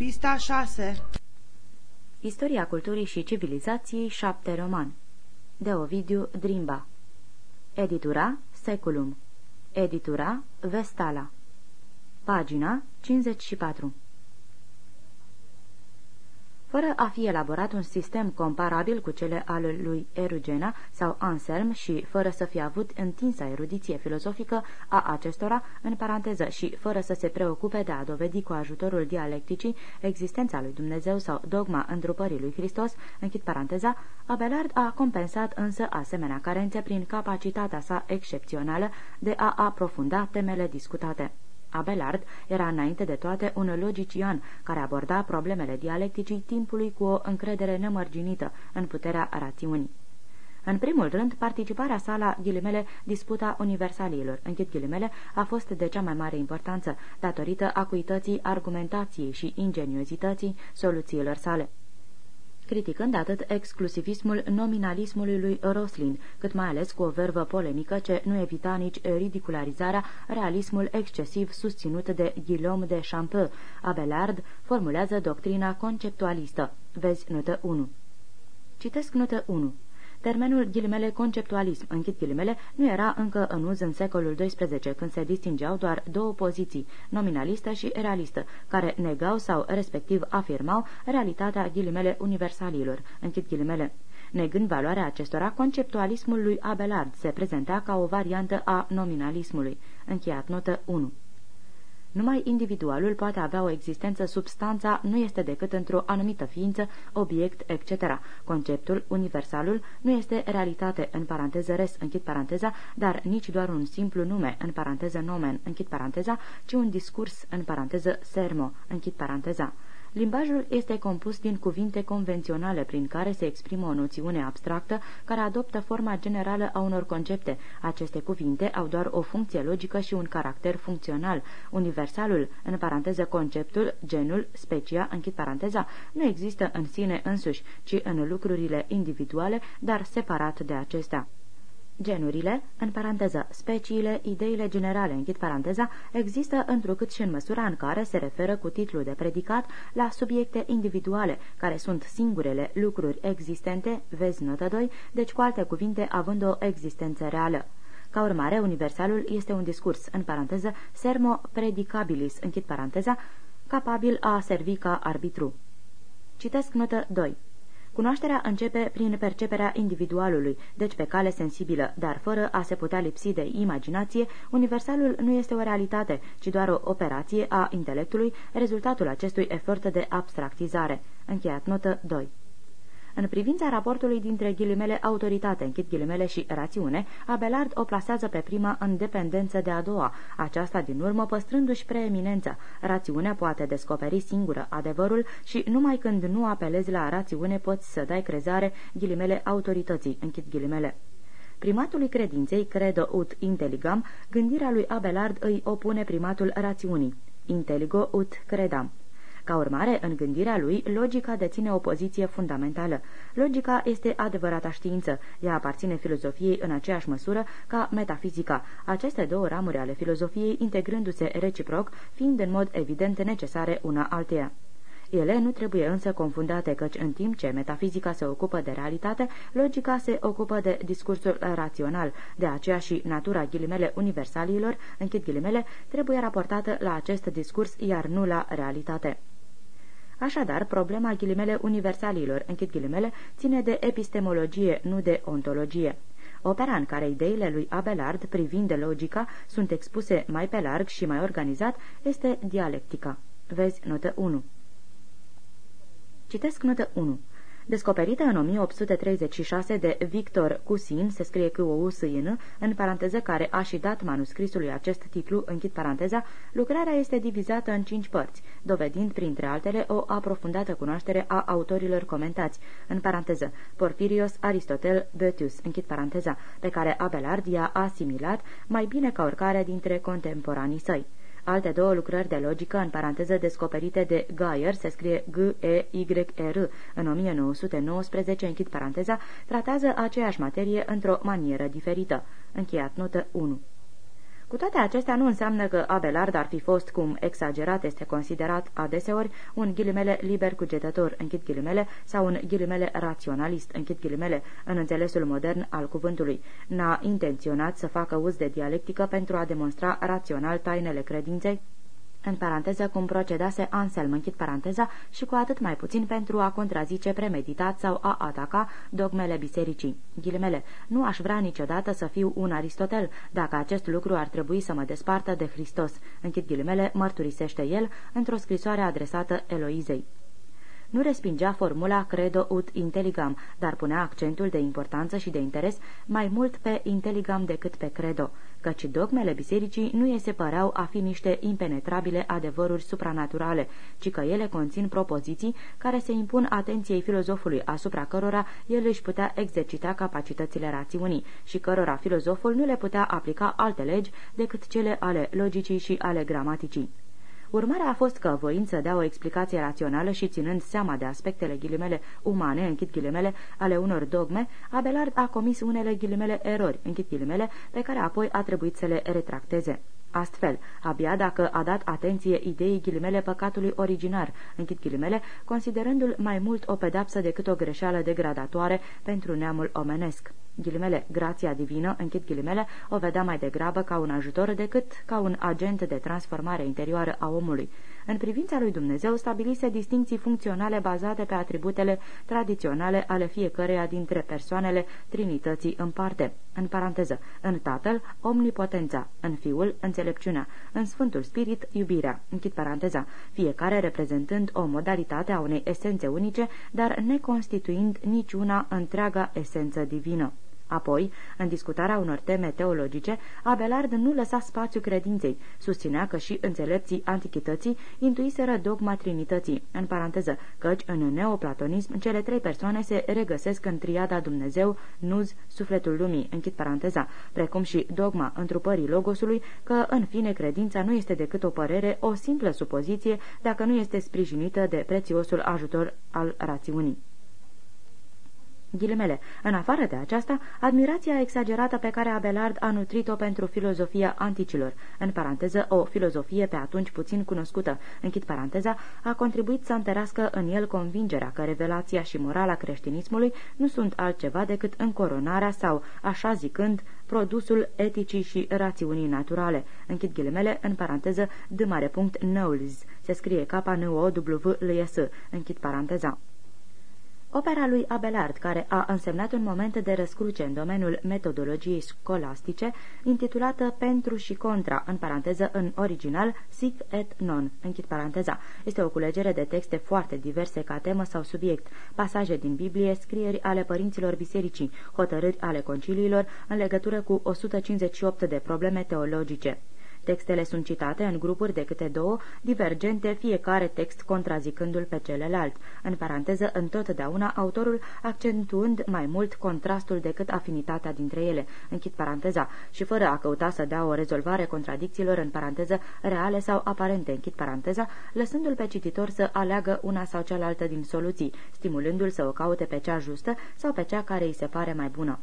Pista 6 Istoria culturii și civilizației 7 roman De Ovidiu Drimba. Editura Seculum. Editura Vestala. Pagina 54 fără a fi elaborat un sistem comparabil cu cele ale lui Erugena sau Anselm și fără să fie avut întinsă erudiție filozofică a acestora, în paranteză, și fără să se preocupe de a dovedi cu ajutorul dialecticii existența lui Dumnezeu sau dogma întrupării lui Hristos, închid paranteza, Abelard a compensat însă asemenea carențe prin capacitatea sa excepțională de a aprofunda temele discutate. Abelard era înainte de toate un logician care aborda problemele dialecticii timpului cu o încredere nemărginită în puterea rațiunii. În primul rând, participarea sa la ghilimele disputa universalilor, închid ghilimele, a fost de cea mai mare importanță, datorită acuității argumentației și ingeniozității soluțiilor sale criticând atât exclusivismul nominalismului lui Roslin, cât mai ales cu o vervă polemică ce nu evita nici ridicularizarea realismul excesiv susținut de Guillaume de Champeux. Abelard formulează doctrina conceptualistă. Vezi notă 1. Citesc notă 1. Termenul ghilimele conceptualism, închid ghilimele, nu era încă în uz în secolul XII, când se distingeau doar două poziții, nominalistă și realistă, care negau sau respectiv afirmau realitatea ghilimele universalilor, închid ghilimele. Negând valoarea acestora, conceptualismul lui Abelard se prezenta ca o variantă a nominalismului. Încheiat notă 1. Numai individualul poate avea o existență, substanța nu este decât într-o anumită ființă, obiect, etc. Conceptul, universalul, nu este realitate, în paranteză res, închid paranteza, dar nici doar un simplu nume, în paranteză nomen, închid paranteza, ci un discurs, în paranteză sermo, închid paranteza. Limbajul este compus din cuvinte convenționale prin care se exprimă o noțiune abstractă care adoptă forma generală a unor concepte. Aceste cuvinte au doar o funcție logică și un caracter funcțional. Universalul, în paranteză conceptul, genul, specia, închid paranteza, nu există în sine însuși, ci în lucrurile individuale, dar separat de acestea. Genurile, în paranteză, speciile, ideile generale, închid paranteza, există întrucât și în măsura în care se referă cu titlul de predicat la subiecte individuale, care sunt singurele lucruri existente, vezi notă 2, deci cu alte cuvinte având o existență reală. Ca urmare, universalul este un discurs, în paranteză, sermo predicabilis, închid paranteza, capabil a servi ca arbitru. Citesc notă 2. Cunoașterea începe prin perceperea individualului, deci pe cale sensibilă, dar fără a se putea lipsi de imaginație, universalul nu este o realitate, ci doar o operație a intelectului, rezultatul acestui efort de abstractizare. Încheiat notă 2. În privința raportului dintre ghilimele autoritate, închid ghilimele și rațiune, Abelard o plasează pe prima în dependență de a doua, aceasta din urmă păstrându-și preeminența. Rațiunea poate descoperi singură adevărul și numai când nu apelezi la rațiune poți să dai crezare ghilimele autorității, închid ghilimele. Primatului credinței, credo ut intelligam, gândirea lui Abelard îi opune primatul rațiunii. Inteligo ut credam. Ca urmare, în gândirea lui, logica deține o poziție fundamentală. Logica este adevărata știință. Ea aparține filozofiei în aceeași măsură ca metafizica. Aceste două ramuri ale filozofiei, integrându-se reciproc, fiind în mod evident necesare una alteia. Ele nu trebuie însă confundate, căci în timp ce metafizica se ocupă de realitate, logica se ocupă de discursul rațional. De aceea și natura ghilimele universalilor, închid ghilimele, trebuie raportată la acest discurs, iar nu la realitate. Așadar, problema ghilimele universalilor, închid ghilimele, ține de epistemologie, nu de ontologie. Opera în care ideile lui Abelard privind de logica sunt expuse mai pe larg și mai organizat este dialectica. Vezi notă 1. Citesc notă 1. Descoperită în 1836 de Victor Cusin, se scrie cu o u în paranteză care a și dat manuscrisului acest titlu, închid paranteza, lucrarea este divizată în cinci părți, dovedind printre altele o aprofundată cunoaștere a autorilor comentați, în paranteză, Porfirios, Aristotel, Boetius, închid paranteza, pe care Abelard i-a asimilat mai bine ca oricare dintre contemporanii săi. Alte două lucrări de logică, în paranteză descoperite de Geyer, se scrie G-E-Y-R, în 1919, închid paranteza, tratează aceeași materie într-o manieră diferită. Încheiat notă 1. Cu toate acestea nu înseamnă că Abelard ar fi fost, cum exagerat este considerat adeseori, un ghilimele liber cugetător, închid ghilimele, sau un ghilimele raționalist, închid ghilimele, în înțelesul modern al cuvântului. N-a intenționat să facă uz de dialectică pentru a demonstra rațional tainele credinței, în paranteză cum procedase Anselm, închid paranteza, și cu atât mai puțin pentru a contrazice premeditat sau a ataca dogmele bisericii. Ghilimele, nu aș vrea niciodată să fiu un Aristotel, dacă acest lucru ar trebui să mă despartă de Hristos. Închid ghilimele, mărturisește el într-o scrisoare adresată Eloizei. Nu respingea formula credo ut intelligam, dar punea accentul de importanță și de interes mai mult pe intelligam decât pe credo căci dogmele bisericii nu îi se păreau a fi niște impenetrabile adevăruri supranaturale, ci că ele conțin propoziții care se impun atenției filozofului asupra cărora el își putea exercita capacitățile rațiunii și cărora filozoful nu le putea aplica alte legi decât cele ale logicii și ale gramaticii. Urmarea a fost că, voind să dea o explicație rațională și ținând seama de aspectele ghilimele umane, închid ghilimele, ale unor dogme, Abelard a comis unele ghilimele erori, închid ghilimele, pe care apoi a trebuit să le retracteze. Astfel, abia dacă a dat atenție ideii ghilimele păcatului originar, închid ghilimele, considerându-l mai mult o pedapsă decât o greșeală degradatoare pentru neamul omenesc ghilimele, grația divină, închid ghilimele, o vedea mai degrabă ca un ajutor decât ca un agent de transformare interioară a omului. În privința lui Dumnezeu stabilise distinții funcționale bazate pe atributele tradiționale ale fiecăreia dintre persoanele Trinității în parte. În paranteză, în Tatăl, omnipotența, în Fiul, înțelepciunea, în Sfântul Spirit, iubirea, închid paranteza, fiecare reprezentând o modalitate a unei esențe unice, dar neconstituind niciuna întreaga esență divină. Apoi, în discutarea unor teme teologice, Abelard nu lăsa spațiu credinței, susținea că și înțelepții antichității intuiseră dogma Trinității, în paranteză, căci în neoplatonism cele trei persoane se regăsesc în triada Dumnezeu, Nuz, Sufletul Lumii, închid paranteza, precum și dogma întrupării Logosului, că în fine credința nu este decât o părere, o simplă supoziție, dacă nu este sprijinită de prețiosul ajutor al rațiunii. Ghilimele. În afară de aceasta, admirația exagerată pe care Abelard a nutrit-o pentru filozofia anticilor, în paranteză o filozofie pe atunci puțin cunoscută, închid paranteza, a contribuit să întărească în el convingerea că revelația și morala creștinismului nu sunt altceva decât încoronarea sau, așa zicând, produsul eticii și rațiunii naturale. Închid ghilimele, în paranteză, d mare punct Knowles. Se scrie k n o w l s închid paranteza. Opera lui Abelard, care a însemnat un moment de răscruce în domeniul metodologiei scolastice, intitulată Pentru și Contra, în paranteză în original Sic et Non, închid paranteza. Este o culegere de texte foarte diverse ca temă sau subiect, pasaje din Biblie, scrieri ale părinților bisericii, hotărâri ale conciliilor în legătură cu 158 de probleme teologice. Textele sunt citate în grupuri de câte două, divergente, fiecare text contrazicându-l pe celălalt. În paranteză, întotdeauna, autorul accentuând mai mult contrastul decât afinitatea dintre ele. Închid paranteza. Și fără a căuta să dea o rezolvare contradicțiilor în paranteză reale sau aparente. Închid paranteza, lăsându-l pe cititor să aleagă una sau cealaltă din soluții, stimulându-l să o caute pe cea justă sau pe cea care îi se pare mai bună.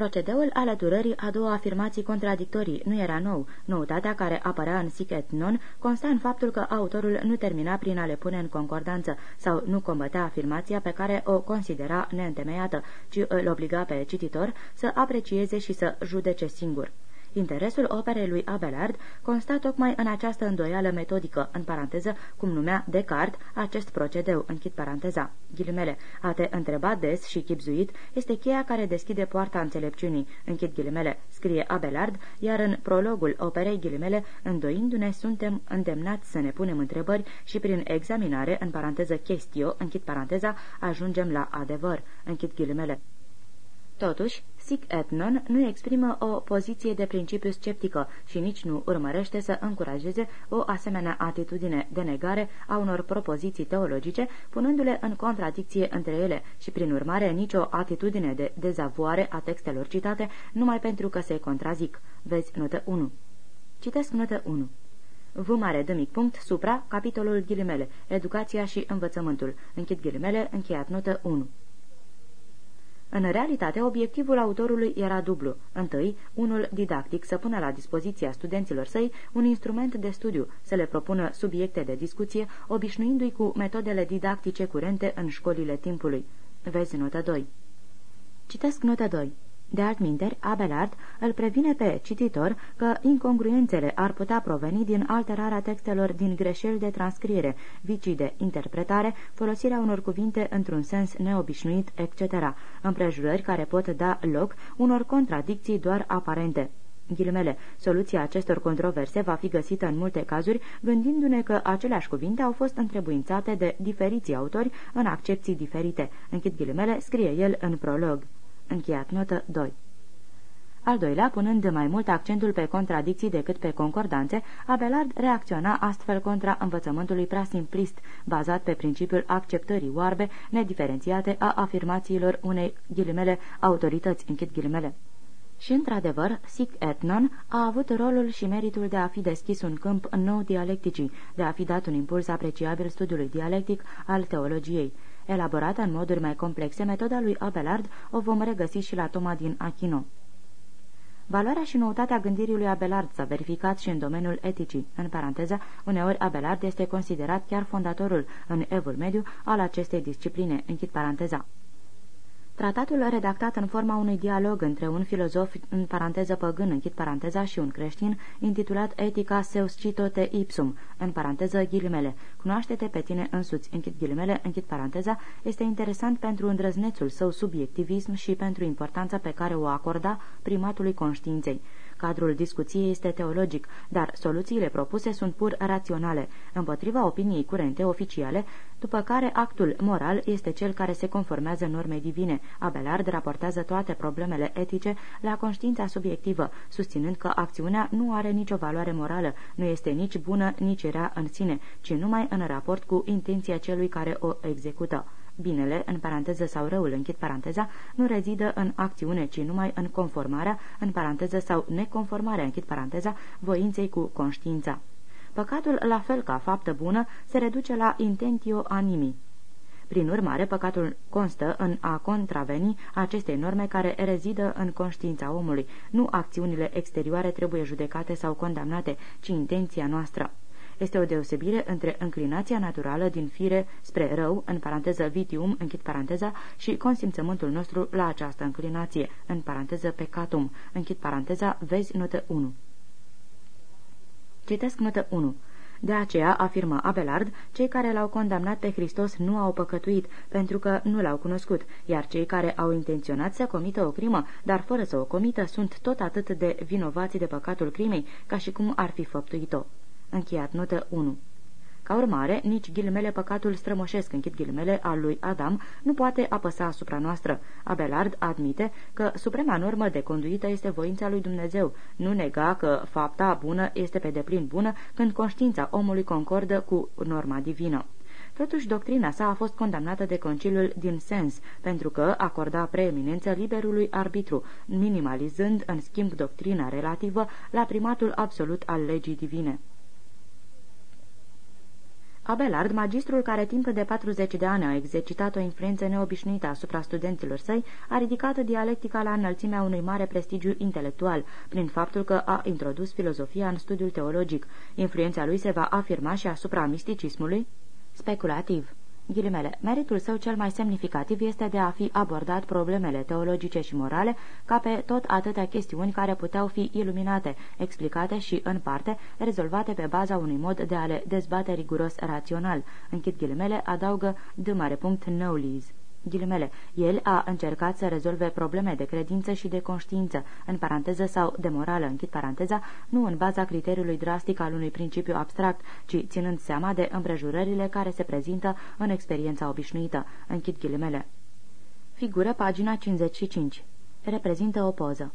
Procedeul alăturării a două afirmații contradictorii nu era nou. Noutatea care apărea în sic et non consta în faptul că autorul nu termina prin a le pune în concordanță sau nu combătea afirmația pe care o considera neîntemeiată, ci îl obliga pe cititor să aprecieze și să judece singur. Interesul operei lui Abelard consta tocmai în această îndoială metodică, în paranteză, cum numea Descartes acest procedeu, închid paranteza. Ghilimele, a te întreba des și chipzuit este cheia care deschide poarta înțelepciunii, închid ghilimele, scrie Abelard, iar în prologul operei ghilimele, îndoindu-ne, suntem îndemnați să ne punem întrebări și prin examinare, în paranteză chestio, închid paranteza, ajungem la adevăr, închid ghilimele. Totuși, Sic et non nu exprimă o poziție de principiu sceptică și nici nu urmărește să încurajeze o asemenea atitudine de negare a unor propoziții teologice, punându-le în contradicție între ele și, prin urmare, nicio atitudine de dezavoare a textelor citate numai pentru că se contrazic. Vezi notă 1. Citesc notă 1. V mare de mic punct, supra, capitolul ghilimele, educația și învățământul. Închid ghilimele, încheiat notă 1. În realitate, obiectivul autorului era dublu. Întâi, unul didactic să pună la dispoziția studenților săi un instrument de studiu, să le propună subiecte de discuție, obișnuindu-i cu metodele didactice curente în școlile timpului. Vezi notă 2. Citesc notă 2. De altminteri, Abelard îl previne pe cititor că incongruențele ar putea proveni din alterarea textelor din greșeli de transcriere, vicii de interpretare, folosirea unor cuvinte într-un sens neobișnuit, etc., împrejurări care pot da loc unor contradicții doar aparente. Ghilimele, soluția acestor controverse va fi găsită în multe cazuri, gândindu-ne că aceleași cuvinte au fost întrebuințate de diferiți autori în accepții diferite. Închid ghilimele, scrie el în prolog. Încheiat notă 2. Al doilea, punând mai mult accentul pe contradicții decât pe concordanțe, Abelard reacționa astfel contra învățământului prea simplist, bazat pe principiul acceptării oarbe, nediferențiate a afirmațiilor unei ghilimele autorități, închid ghilimele. Și, într-adevăr, Sic et non a avut rolul și meritul de a fi deschis un câmp nou dialecticii, de a fi dat un impuls apreciabil studiului dialectic al teologiei. Elaborată în moduri mai complexe, metoda lui Abelard o vom regăsi și la Toma din Achino. Valoarea și noutatea gândirii lui Abelard s-a verificat și în domeniul eticii. În paranteză, uneori Abelard este considerat chiar fondatorul în evul mediu al acestei discipline. Închid paranteza. Tratatul redactat în forma unui dialog între un filozof, în paranteză păgân, închid paranteza, și un creștin, intitulat Etica Seuscitote Ipsum, în paranteză ghilimele. Cunoaște-te pe tine însuți, închid ghilimele, închid paranteza, este interesant pentru îndrăznețul său subiectivism și pentru importanța pe care o acorda primatului conștiinței. Cadrul discuției este teologic, dar soluțiile propuse sunt pur raționale, împotriva opiniei curente oficiale, după care actul moral este cel care se conformează normei divine. Abelard raportează toate problemele etice la conștiința subiectivă, susținând că acțiunea nu are nicio valoare morală, nu este nici bună, nici rea în sine, ci numai în raport cu intenția celui care o execută. Binele, în paranteză sau răul, închid paranteza, nu rezidă în acțiune, ci numai în conformarea, în paranteză sau neconformarea, închid paranteza, voinței cu conștiința. Păcatul, la fel ca faptă bună, se reduce la intentio animi. Prin urmare, păcatul constă în a contraveni acestei norme care rezidă în conștiința omului. Nu acțiunile exterioare trebuie judecate sau condamnate, ci intenția noastră. Este o deosebire între înclinația naturală din fire spre rău, în paranteză vitium, închid paranteza, și consimțământul nostru la această înclinație, în paranteză pecatum, închid paranteza, vezi notă 1. Citesc notă 1. De aceea, afirmă Abelard, cei care l-au condamnat pe Hristos nu au păcătuit, pentru că nu l-au cunoscut, iar cei care au intenționat să comită o crimă, dar fără să o comită, sunt tot atât de vinovați de păcatul crimei, ca și cum ar fi făptuit-o. Încheiat notă 1. Ca urmare, nici ghilimele păcatul strămoșesc, închid ghilimele, al lui Adam, nu poate apăsa asupra noastră. Abelard admite că suprema normă de conduită este voința lui Dumnezeu. Nu nega că fapta bună este pe deplin bună când conștiința omului concordă cu norma divină. Totuși, doctrina sa a fost condamnată de conciliul din sens, pentru că acorda preeminență liberului arbitru, minimalizând, în schimb, doctrina relativă la primatul absolut al legii divine. Abelard, magistrul care timp de 40 de ani a exercitat o influență neobișnuită asupra studenților săi, a ridicat dialectica la înălțimea unui mare prestigiu intelectual, prin faptul că a introdus filozofia în studiul teologic. Influența lui se va afirma și asupra misticismului speculativ. Ghilimele, meritul său cel mai semnificativ este de a fi abordat problemele teologice și morale ca pe tot atâtea chestiuni care puteau fi iluminate, explicate și, în parte, rezolvate pe baza unui mod de a le dezbate riguros rațional. Închid ghilimele, adaugă de mare punct Knowles ghilimele, el a încercat să rezolve probleme de credință și de conștiință, în paranteză sau de morală, închid paranteza, nu în baza criteriului drastic al unui principiu abstract, ci ținând seama de împrejurările care se prezintă în experiența obișnuită, închid ghilimele. Figură pagina 55. Reprezintă o poză.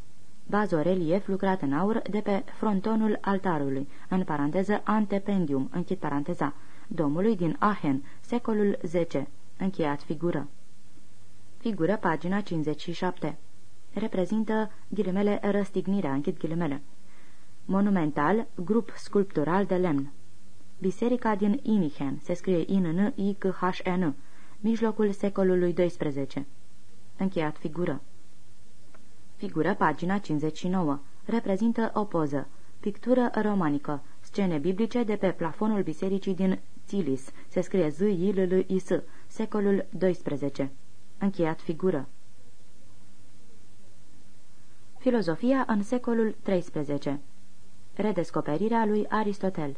Bazorelief lucrat în aur de pe frontonul altarului, în paranteză antependium, închid paranteza, domului din Aachen, secolul X. Încheiat figură. Figură pagina 57. Reprezintă ghilimele răstignirea, închid ghilimele. Monumental, grup sculptural de lemn. Biserica din Inichen, se scrie I N I C H N, mijlocul secolului XII. Încheiat figură. Figură, pagina 59. Reprezintă o poză. Pictură romanică. Scene biblice de pe plafonul bisericii din Tilis. Se scrie z i l l i s Secolul XII. Încheiat figură. Filozofia în secolul XIII Redescoperirea lui Aristotel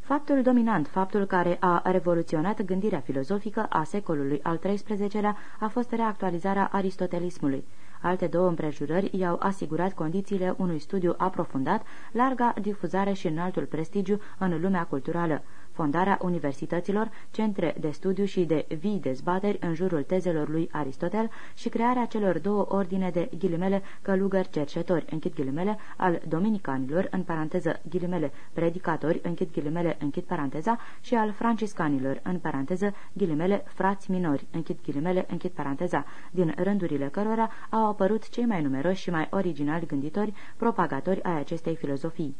Faptul dominant, faptul care a revoluționat gândirea filozofică a secolului al XIII-lea a fost reactualizarea aristotelismului. Alte două împrejurări i-au asigurat condițiile unui studiu aprofundat, larga difuzare și înaltul prestigiu în lumea culturală fondarea universităților, centre de studiu și de vii dezbateri în jurul tezelor lui Aristotel și crearea celor două ordine de ghilimele călugări cercetori, închid ghilimele, al dominicanilor, în paranteză ghilimele predicatori, închid ghilimele, închid paranteza, și al franciscanilor, în paranteză ghilimele frați minori, închid ghilimele, închid paranteza, din rândurile cărora au apărut cei mai numeroși și mai originali gânditori, propagatori ai acestei filozofii.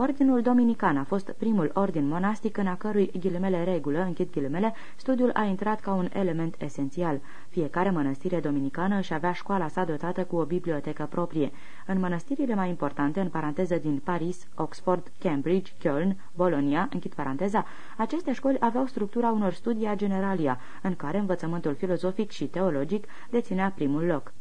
Ordinul Dominican a fost primul ordin monastic în a cărui ghilimele regulă, închid ghilimele, studiul a intrat ca un element esențial. Fiecare mănăstire dominicană își avea școala sa dotată cu o bibliotecă proprie. În mănăstirile mai importante, în paranteză din Paris, Oxford, Cambridge, Köln, Bologna, închid paranteza, aceste școli aveau structura unor studia generalia, în care învățământul filozofic și teologic deținea primul loc.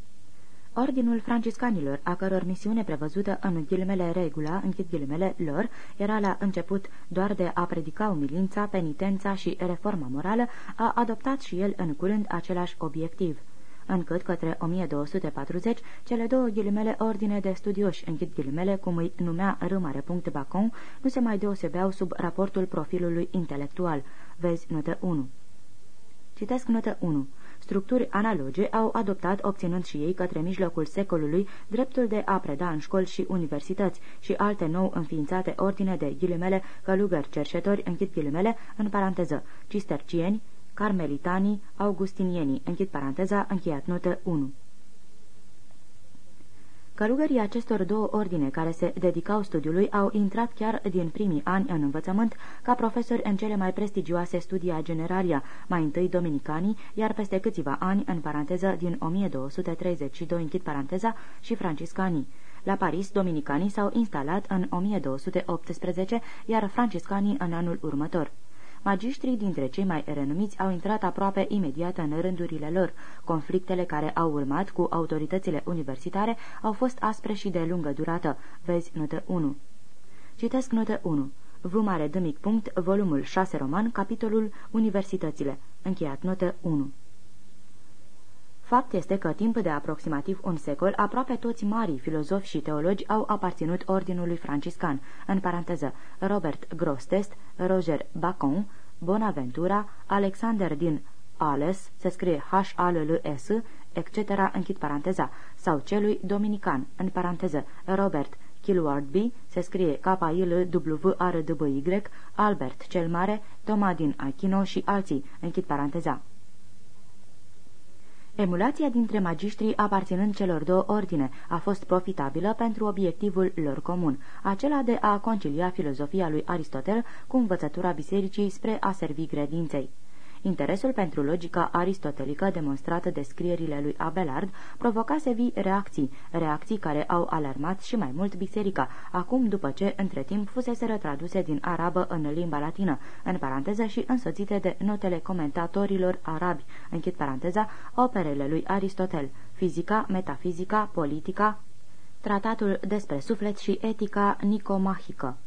Ordinul franciscanilor, a căror misiune prevăzută în ghilimele regula, închid ghilimele lor, era la început doar de a predica umilința, penitența și reforma morală, a adoptat și el în curând același obiectiv încât către 1240 cele două ghilimele ordine de studioși, închid ghilimele, cum îi numea râmare punct Bacon, nu se mai deosebeau sub raportul profilului intelectual. Vezi notă 1. Citesc notă 1 structuri analoge au adoptat, obținând și ei către mijlocul secolului, dreptul de a preda în școli și universități și alte nou înființate ordine de ghilimele, călugări cerșetori, închid ghilimele, în paranteză, cistercieni, carmelitanii, augustinienii, închid paranteza, încheiat notă 1. Călugării acestor două ordine care se dedicau studiului au intrat chiar din primii ani în învățământ ca profesori în cele mai prestigioase studia generalia, mai întâi dominicanii, iar peste câțiva ani, în paranteză, din 1232, închid paranteza, și franciscanii. La Paris, dominicanii s-au instalat în 1218, iar franciscanii în anul următor. Magiștrii dintre cei mai renumiți au intrat aproape imediat în rândurile lor. Conflictele care au urmat cu autoritățile universitare au fost aspre și de lungă durată. Vezi notă 1. Citesc notă 1. V mare de mic punct, volumul 6 roman, capitolul Universitățile. Încheiat notă 1. Fapt este că timp de aproximativ un secol, aproape toți marii filozofi și teologi au aparținut ordinului franciscan, în paranteză Robert Grostest, Roger Bacon, Bonaventura, Alexander din Ales, se scrie H-A-L-L-S, etc., închid paranteza, sau celui dominican, în paranteză Robert Kilwardby, se scrie K-I-L-W-R-D-B-Y, Albert cel Mare, Toma din Achino și alții, închid paranteza. Emulația dintre magiștrii aparținând celor două ordine a fost profitabilă pentru obiectivul lor comun, acela de a concilia filozofia lui Aristotel cu învățătura bisericii spre a servi credinței. Interesul pentru logica aristotelică demonstrată de scrierile lui Abelard provocase vii reacții, reacții care au alarmat și mai mult biserica, acum după ce, între timp, fusese traduse din arabă în limba latină, în paranteză și însoțite de notele comentatorilor arabi, închid paranteza, operele lui Aristotel, fizica, metafizica, politica, tratatul despre suflet și etica nicomahică.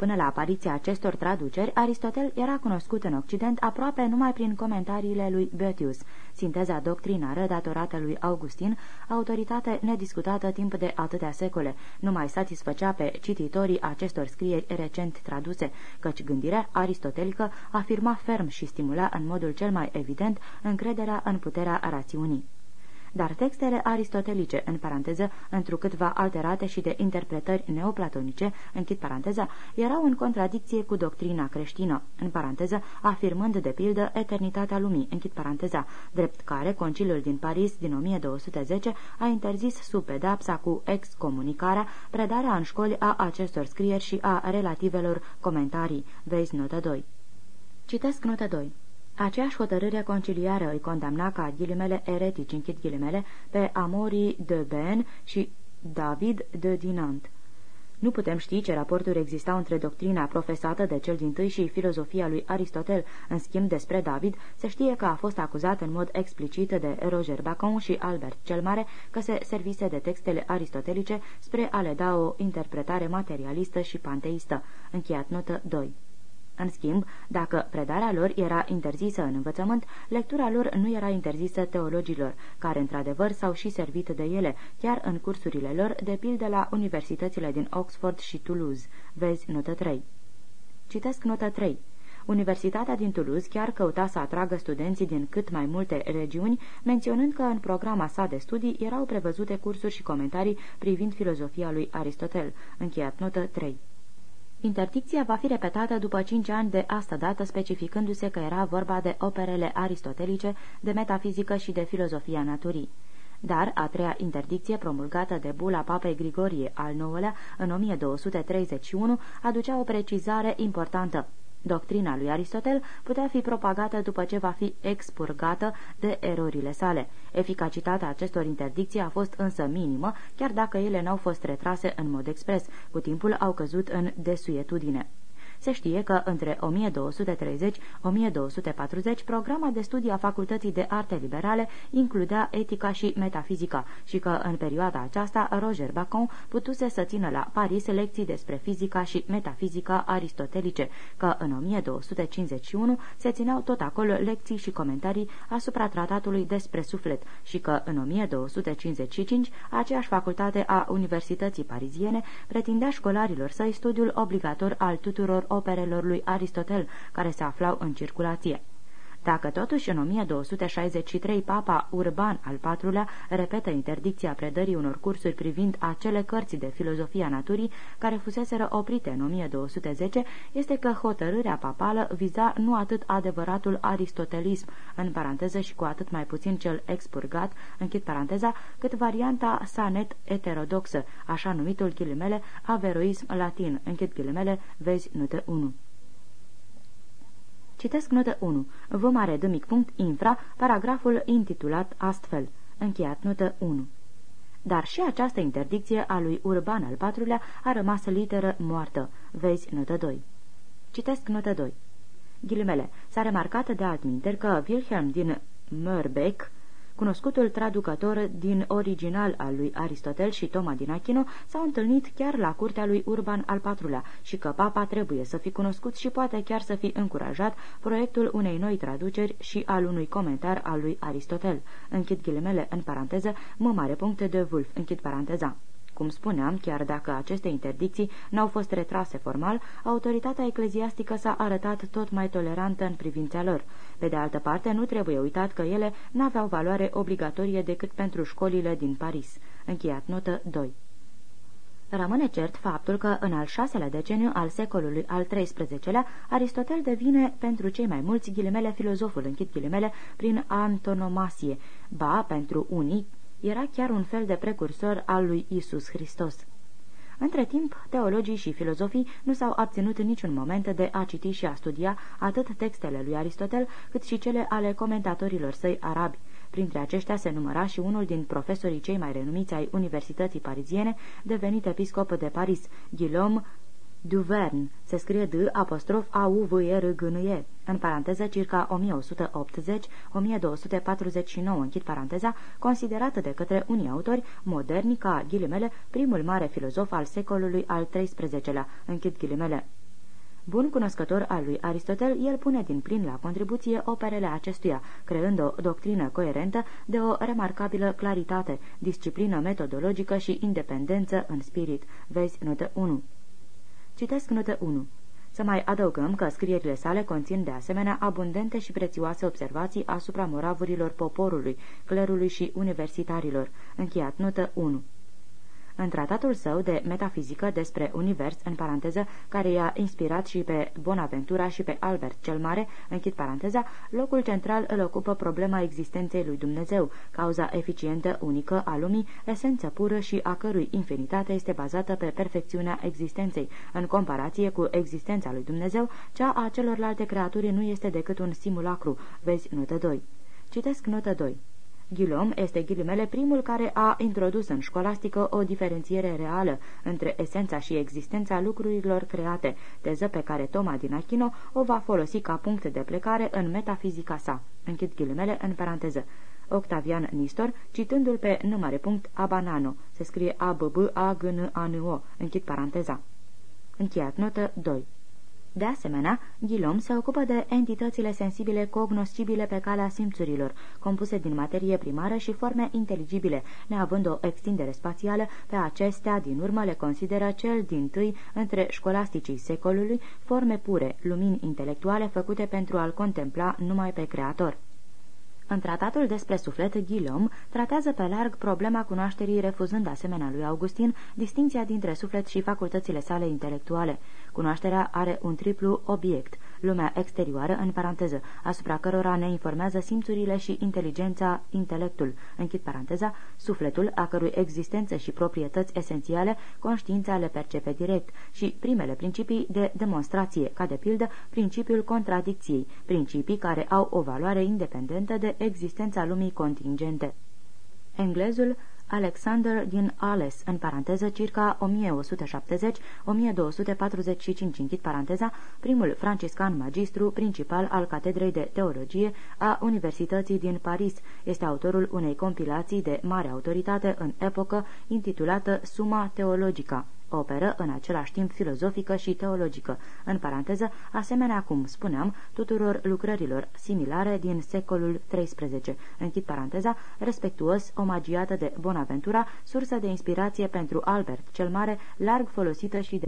Până la apariția acestor traduceri, Aristotel era cunoscut în Occident aproape numai prin comentariile lui Boetius, sinteza doctrinară datorată lui Augustin, autoritate nediscutată timp de atâtea secole, nu mai satisfăcea pe cititorii acestor scrieri recent traduse, căci gândirea aristotelică afirma ferm și stimula în modul cel mai evident încrederea în puterea rațiunii dar textele aristotelice, în paranteză, întrucâtva alterate și de interpretări neoplatonice, închid paranteza, erau în contradicție cu doctrina creștină, în paranteză, afirmând de pildă eternitatea lumii, închid paranteza, drept care Conciliul din Paris din 1210 a interzis sub pedapsa cu excomunicarea predarea în școli a acestor scrieri și a relativelor comentarii. Vezi notă 2. Citesc notă 2. Aceeași hotărâre conciliară îi condamna ca ghilimele eretici, închid ghilimele, pe Amorii de Ben și David de Dinant. Nu putem ști ce raporturi existau între doctrina profesată de cel din tâi și filozofia lui Aristotel. În schimb, despre David, se știe că a fost acuzat în mod explicit de Roger Bacon și Albert cel Mare că se servise de textele aristotelice spre a le da o interpretare materialistă și panteistă. Încheiat notă 2. În schimb, dacă predarea lor era interzisă în învățământ, lectura lor nu era interzisă teologilor, care într-adevăr s-au și servit de ele, chiar în cursurile lor, de pildă la universitățile din Oxford și Toulouse. Vezi notă 3. Citesc notă 3. Universitatea din Toulouse chiar căuta să atragă studenții din cât mai multe regiuni, menționând că în programa sa de studii erau prevăzute cursuri și comentarii privind filozofia lui Aristotel. Încheiat notă 3. Interdicția va fi repetată după cinci ani de asta dată, specificându-se că era vorba de operele aristotelice, de metafizică și de filozofia naturii. Dar a treia interdicție, promulgată de bula papei Grigorie al IX-lea în 1231, aducea o precizare importantă. Doctrina lui Aristotel putea fi propagată după ce va fi expurgată de erorile sale. Eficacitatea acestor interdicții a fost însă minimă, chiar dacă ele n-au fost retrase în mod expres, cu timpul au căzut în desuietudine. Se știe că între 1230-1240 programa de studii a Facultății de Arte Liberale includea etica și metafizica și că în perioada aceasta Roger Bacon putuse să țină la Paris lecții despre fizica și metafizica aristotelice, că în 1251 se țineau tot acolo lecții și comentarii asupra tratatului despre suflet și că în 1255 aceeași facultate a Universității Pariziene pretindea școlarilor săi studiul obligator al tuturor operelor lui Aristotel, care se aflau în circulație. Dacă totuși în 1263 papa Urban al IV-lea repetă interdicția predării unor cursuri privind acele cărți de filozofia naturii care fuseseră oprite în 1210, este că hotărârea papală viza nu atât adevăratul aristotelism, în paranteză și cu atât mai puțin cel expurgat, închid paranteza, cât varianta sanet heterodoxă, așa numitul ghilimele averoism latin, închid ghilimele, vezi notă 1. Citesc notă 1. V mare de mic punct infra, paragraful intitulat astfel. Încheiat notă 1. Dar și această interdicție a lui Urban al IV-lea a rămas literă moartă. Vezi notă 2. Citesc notă 2. Ghilimele. S-a remarcat de altminteri că Wilhelm din Mörbeck Cunoscutul traducător din original al lui Aristotel și Toma din Achino s-au întâlnit chiar la curtea lui Urban al IV-lea și că papa trebuie să fi cunoscut și poate chiar să fi încurajat proiectul unei noi traduceri și al unui comentar al lui Aristotel. Închid ghilimele în paranteză, mă mare puncte de Wolf, închid paranteza. Cum spuneam, chiar dacă aceste interdicții n-au fost retrase formal, autoritatea ecleziastică s-a arătat tot mai tolerantă în privința lor. Pe de altă parte, nu trebuie uitat că ele n-aveau valoare obligatorie decât pentru școlile din Paris. Încheiat notă 2. Rămâne cert faptul că în al șaselea deceniu al secolului al XIII-lea, Aristotel devine pentru cei mai mulți ghilimele filozoful, închid ghilimele, prin antonomasie, ba, pentru unii, era chiar un fel de precursor al lui Isus Hristos. Între timp, teologii și filozofii nu s-au abținut în niciun moment de a citi și a studia atât textele lui Aristotel, cât și cele ale comentatorilor săi arabi. Printre aceștia se număra și unul din profesorii cei mai renumiți ai Universității Pariziene, devenit episcop de Paris, Guillaume Duvern, se scrie D apostrof A U V E R G N E, în paranteză circa 1180-1249, închid paranteza, considerată de către unii autori moderni ca ghilimele primul mare filozof al secolului al XIII-lea, închid ghilimele. Bun cunoscător al lui Aristotel, el pune din plin la contribuție operele acestuia, creând o doctrină coerentă de o remarcabilă claritate, disciplină metodologică și independență în spirit. Vezi notă 1. Citesc notă 1. Să mai adăugăm că scrierile sale conțin de asemenea abundente și prețioase observații asupra moravurilor poporului, clerului și universitarilor. Încheiat notă 1. În tratatul său de metafizică despre univers, în paranteză, care i-a inspirat și pe Bonaventura și pe Albert cel Mare, închid paranteza, locul central îl ocupă problema existenței lui Dumnezeu, cauza eficientă unică a lumii, esență pură și a cărui infinitate este bazată pe perfecțiunea existenței. În comparație cu existența lui Dumnezeu, cea a celorlalte creaturi nu este decât un simulacru. Vezi notă 2. Citesc notă 2. Ghilom este ghilimele primul care a introdus în școlastică o diferențiere reală între esența și existența lucrurilor create, teză pe care Toma din Achino o va folosi ca punct de plecare în metafizica sa. Închid ghilimele în paranteză. Octavian Nistor, citându-l pe numare punct Abanano, se scrie a b b a g n a n o închid paranteza. Încheiat notă 2. De asemenea, Ghilom se ocupă de entitățile sensibile cognoscibile pe calea simțurilor, compuse din materie primară și forme inteligibile, neavând o extindere spațială, pe acestea din urmă le consideră cel din tâi între școlasticii secolului, forme pure, lumini intelectuale făcute pentru a-l contempla numai pe creator. În tratatul despre suflet, Guillaume tratează pe larg problema cunoașterii, refuzând asemenea lui Augustin distinția dintre suflet și facultățile sale intelectuale. Cunoașterea are un triplu obiect, lumea exterioară, în paranteză, asupra cărora ne informează simțurile și inteligența, intelectul, închid paranteza, sufletul, a cărui existență și proprietăți esențiale conștiința le percepe direct, și primele principii de demonstrație, ca de pildă principiul contradicției, principii care au o valoare independentă de existența lumii contingente. Englezul Alexander din Ales, în paranteză, circa 1170-1245, închid paranteza, primul franciscan magistru principal al Catedrei de Teologie a Universității din Paris. Este autorul unei compilații de mare autoritate în epocă intitulată Suma Teologica operă în același timp filozofică și teologică, în paranteză, asemenea cum spuneam, tuturor lucrărilor similare din secolul XIII, închid paranteza, respectuos omagiată de Bonaventura, sursă de inspirație pentru Albert cel Mare, larg folosită și de...